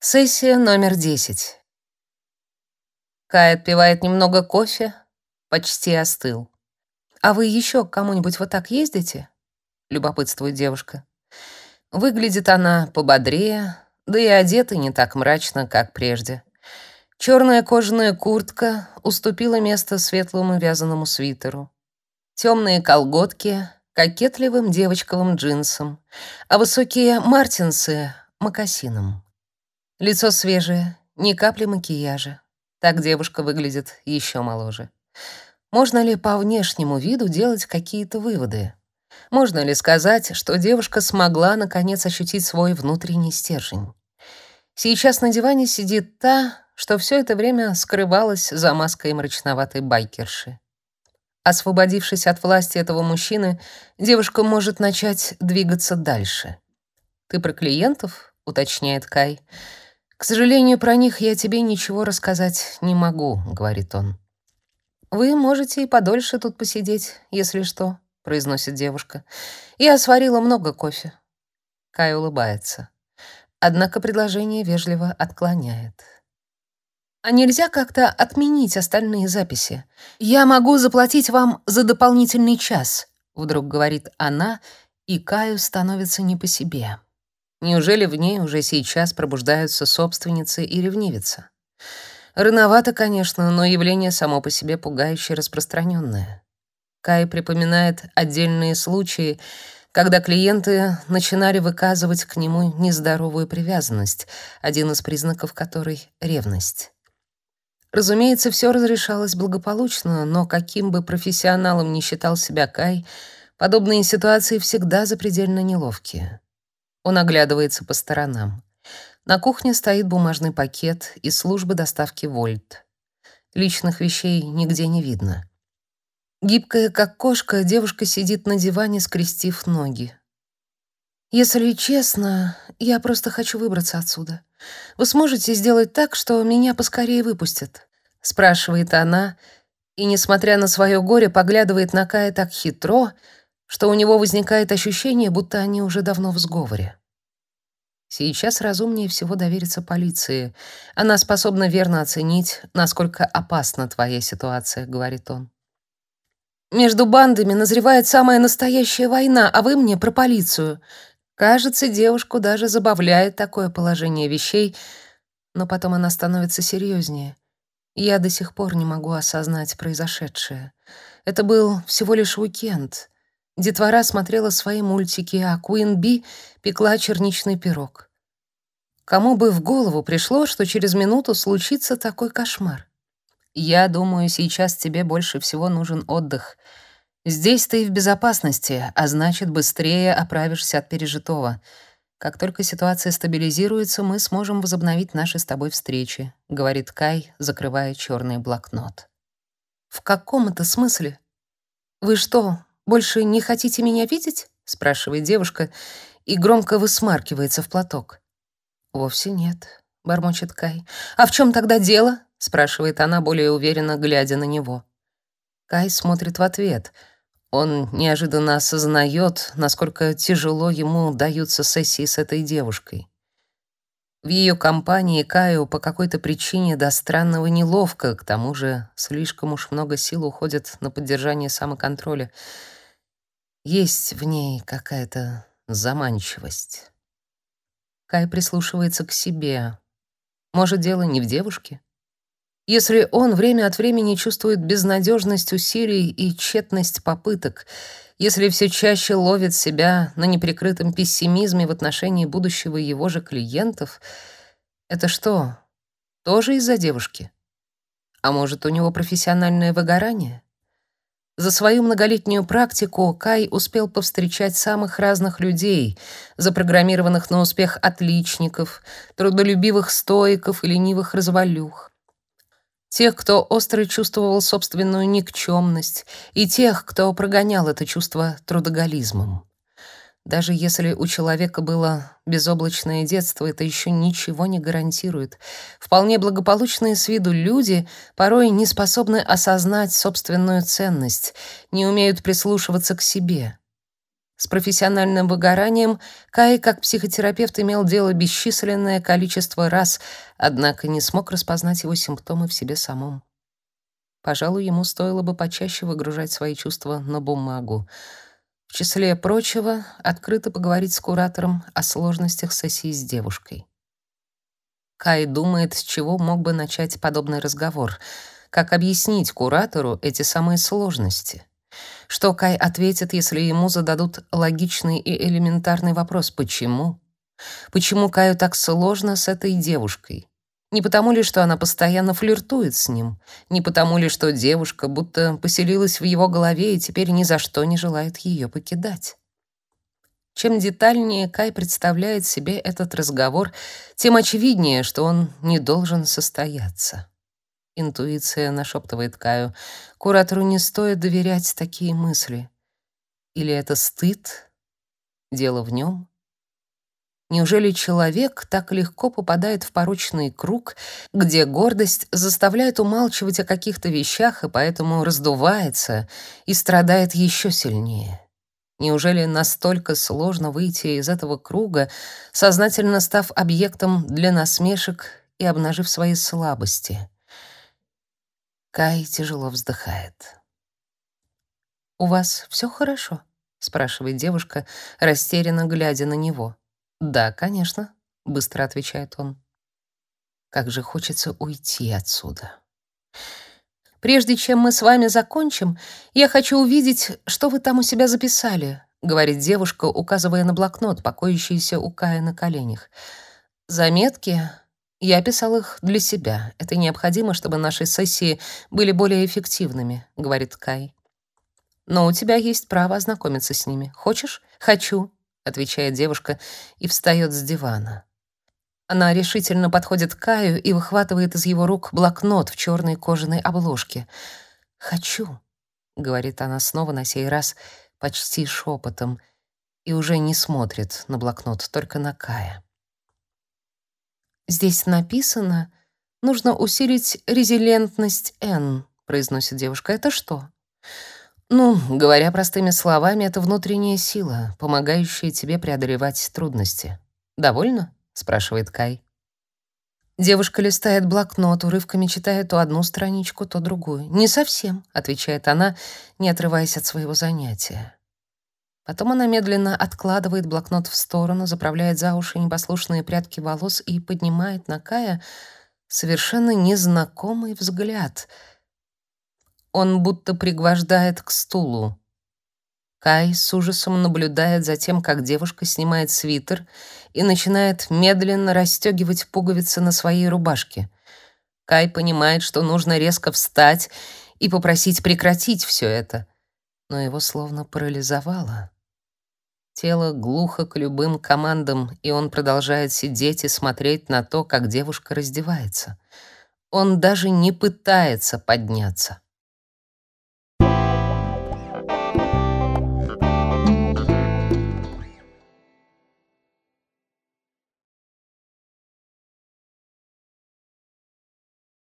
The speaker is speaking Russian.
Сессия номер 10. Кай отпивает немного кофе, почти остыл. «А вы еще кому-нибудь вот так ездите?» — любопытствует девушка. Выглядит она пободрее, да и одета не так мрачно, как прежде. Черная кожаная куртка уступила место светлому вязаному свитеру. Темные колготки — кокетливым девочковым джинсам, а высокие мартинсы — мокасинам. Лицо свежее, ни капли макияжа. Так девушка выглядит еще моложе. Можно ли по внешнему виду делать какие-то выводы? Можно ли сказать, что девушка смогла наконец ощутить свой внутренний стержень? Сейчас на диване сидит та, что все это время скрывалась за маской мрачноватой байкерши. Освободившись от власти этого мужчины, девушка может начать двигаться дальше. «Ты про клиентов?» — уточняет Кай. «К сожалению, про них я тебе ничего рассказать не могу», — говорит он. «Вы можете и подольше тут посидеть, если что», — произносит девушка. «Я сварила много кофе». Кай улыбается. Однако предложение вежливо отклоняет. «А нельзя как-то отменить остальные записи? Я могу заплатить вам за дополнительный час», — вдруг говорит она, и Каю становится не по себе. Неужели в ней уже сейчас пробуждаются собственницы и ревнивица? Рановато, конечно, но явление само по себе пугающе распространенное. Кай припоминает отдельные случаи, когда клиенты начинали выказывать к нему нездоровую привязанность, один из признаков которой — ревность. Разумеется, все разрешалось благополучно, но каким бы профессионалом ни считал себя Кай, подобные ситуации всегда запредельно неловкие. Он оглядывается по сторонам. На кухне стоит бумажный пакет из службы доставки Вольт. Личных вещей нигде не видно. Гибкая, как кошка, девушка сидит на диване, скрестив ноги. «Если честно, я просто хочу выбраться отсюда. Вы сможете сделать так, что меня поскорее выпустят?» — спрашивает она, и, несмотря на свое горе, поглядывает на Кая так хитро, что у него возникает ощущение, будто они уже давно в сговоре. Сейчас разумнее всего довериться полиции. Она способна верно оценить, насколько опасна твоя ситуация, говорит он. Между бандами назревает самая настоящая война, а вы мне про полицию. Кажется, девушку даже забавляет такое положение вещей, но потом она становится серьезнее. Я до сих пор не могу осознать произошедшее. Это был всего лишь уикенд. Детвора смотрела свои мультики, а Куин Би пекла черничный пирог. Кому бы в голову пришло, что через минуту случится такой кошмар? Я думаю, сейчас тебе больше всего нужен отдых. Здесь ты в безопасности, а значит, быстрее оправишься от пережитого. Как только ситуация стабилизируется, мы сможем возобновить наши с тобой встречи, говорит Кай, закрывая черный блокнот. В каком это смысле? Вы что, больше не хотите меня видеть?» — спрашивает девушка и громко высмаркивается в платок. «Вовсе нет», — бормочет Кай. «А в чем тогда дело?» — спрашивает она, более уверенно глядя на него. Кай смотрит в ответ. Он неожиданно осознает, насколько тяжело ему даются сессии с этой девушкой. В ее компании Каю по какой-то причине до странного неловко, к тому же слишком уж много сил уходит на поддержание самоконтроля — есть в ней какая-то заманчивость. Кай прислушивается к себе. Может, дело не в девушке? Если он время от времени чувствует безнадежность усилий и тщетность попыток, если все чаще ловит себя на неприкрытом пессимизме в отношении будущего его же клиентов, это что, тоже из-за девушки? А может, у него профессиональное выгорание? За свою многолетнюю практику Кай успел повстречать самых разных людей, запрограммированных на успех отличников, трудолюбивых стоиков и ленивых развалюх. Тех, кто остро чувствовал собственную никчемность, и тех, кто прогонял это чувство трудоголизмом. Даже если у человека было безоблачное детство, это еще ничего не гарантирует. Вполне благополучные с виду люди порой не способны осознать собственную ценность, не умеют прислушиваться к себе. С профессиональным выгоранием Кай, как психотерапевт, имел дело бесчисленное количество раз, однако не смог распознать его симптомы в себе самом. Пожалуй, ему стоило бы почаще выгружать свои чувства на бумагу. В числе прочего, открыто поговорить с куратором о сложностях сессии с девушкой. Кай думает, с чего мог бы начать подобный разговор, как объяснить куратору эти самые сложности. Что Кай ответит, если ему зададут логичный и элементарный вопрос «почему?». Почему Каю так сложно с этой девушкой? Не потому ли, что она постоянно флиртует с ним? Не потому ли, что девушка будто поселилась в его голове и теперь ни за что не желает ее покидать? Чем детальнее Кай представляет себе этот разговор, тем очевиднее, что он не должен состояться. Интуиция нашептывает Каю. Куратору не стоит доверять такие мысли. Или это стыд? Дело в нем? Неужели человек так легко попадает в порочный круг, где гордость заставляет умалчивать о каких-то вещах и поэтому раздувается и страдает еще сильнее? Неужели настолько сложно выйти из этого круга, сознательно став объектом для насмешек и обнажив свои слабости? Кай тяжело вздыхает. «У вас все хорошо?» — спрашивает девушка, растерянно глядя на него. «Да, конечно», — быстро отвечает он. «Как же хочется уйти отсюда». «Прежде чем мы с вами закончим, я хочу увидеть, что вы там у себя записали», — говорит девушка, указывая на блокнот, покоящийся у Кая на коленях. «Заметки я писал их для себя. Это необходимо, чтобы наши сессии были более эффективными, говорит Кай. Но у тебя есть право ознакомиться с ними. Хочешь? Хочу, отвечает девушка и встает с дивана. Она решительно подходит к Каю и выхватывает из его рук блокнот в черной кожаной обложке. "Хочу", говорит она снова на сей раз почти шепотом и уже не смотрит на блокнот, только на Кая. Здесь написано, нужно усилить резилентность N, произносит девушка. Это что? Ну, говоря простыми словами, это внутренняя сила, помогающая тебе преодолевать трудности. Довольно? спрашивает Кай. Девушка листает блокнот, урывками читая то одну страничку, то другую. «Не совсем», — отвечает она, не отрываясь от своего занятия. Потом она медленно откладывает блокнот в сторону, заправляет за уши непослушные прядки волос и поднимает на Кая совершенно незнакомый взгляд. Он будто пригвождает к стулу. Кай с ужасом наблюдает за тем, как девушка снимает свитер и начинает медленно расстегивать пуговицы на своей рубашке. Кай понимает, что нужно резко встать и попросить прекратить все это, но его словно парализовало. Тело глухо к любым командам, и он продолжает сидеть и смотреть на то, как девушка раздевается. Он даже не пытается подняться.